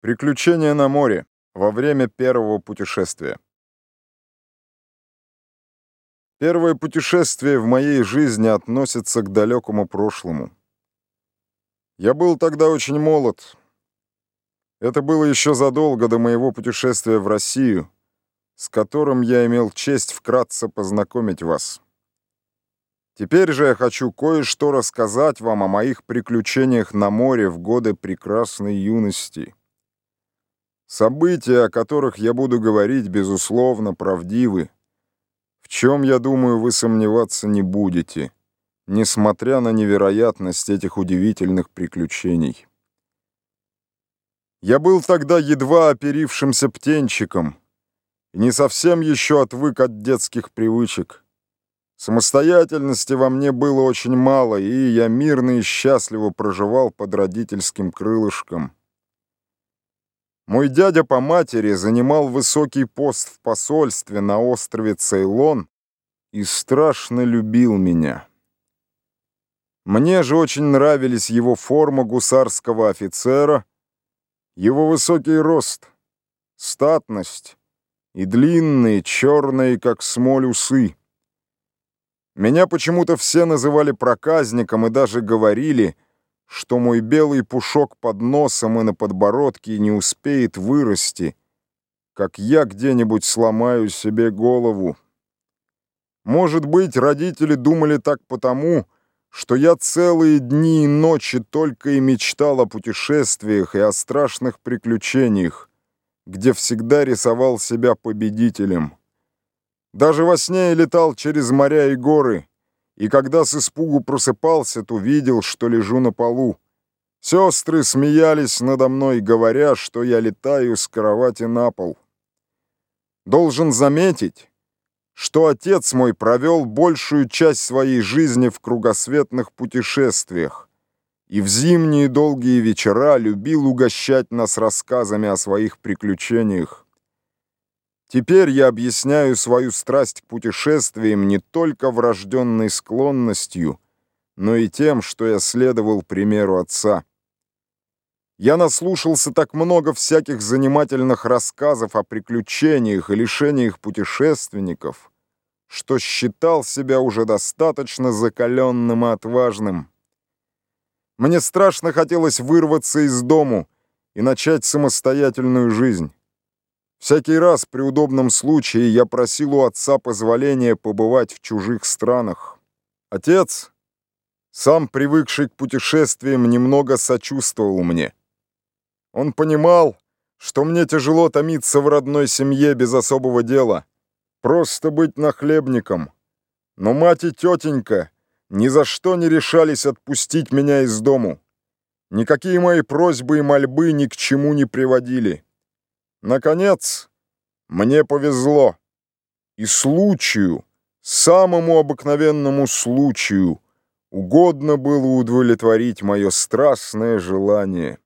Приключения на море во время первого путешествия. Первое путешествие в моей жизни относится к далекому прошлому. Я был тогда очень молод. Это было еще задолго до моего путешествия в Россию, с которым я имел честь вкратце познакомить вас. Теперь же я хочу кое-что рассказать вам о моих приключениях на море в годы прекрасной юности. События, о которых я буду говорить, безусловно, правдивы. В чем, я думаю, вы сомневаться не будете, несмотря на невероятность этих удивительных приключений. Я был тогда едва оперившимся птенчиком и не совсем еще отвык от детских привычек. Самостоятельности во мне было очень мало, и я мирно и счастливо проживал под родительским крылышком. Мой дядя по матери занимал высокий пост в посольстве на острове Цейлон и страшно любил меня. Мне же очень нравились его форма гусарского офицера, его высокий рост, статность и длинные, черные, как смоль, усы. Меня почему-то все называли проказником и даже говорили — что мой белый пушок под носом и на подбородке не успеет вырасти, как я где-нибудь сломаю себе голову. Может быть, родители думали так потому, что я целые дни и ночи только и мечтал о путешествиях и о страшных приключениях, где всегда рисовал себя победителем. Даже во сне я летал через моря и горы, и когда с испугу просыпался, то видел, что лежу на полу. Сестры смеялись надо мной, говоря, что я летаю с кровати на пол. Должен заметить, что отец мой провел большую часть своей жизни в кругосветных путешествиях и в зимние долгие вечера любил угощать нас рассказами о своих приключениях. Теперь я объясняю свою страсть к путешествиям не только врожденной склонностью, но и тем, что я следовал примеру отца. Я наслушался так много всяких занимательных рассказов о приключениях и лишениях путешественников, что считал себя уже достаточно закаленным и отважным. Мне страшно хотелось вырваться из дому и начать самостоятельную жизнь. Всякий раз при удобном случае я просил у отца позволения побывать в чужих странах. Отец, сам привыкший к путешествиям, немного сочувствовал мне. Он понимал, что мне тяжело томиться в родной семье без особого дела, просто быть нахлебником. Но мать и тетенька ни за что не решались отпустить меня из дому. Никакие мои просьбы и мольбы ни к чему не приводили. Наконец, мне повезло. И случаю, самому обыкновенному случаю, угодно было удовлетворить мое страстное желание.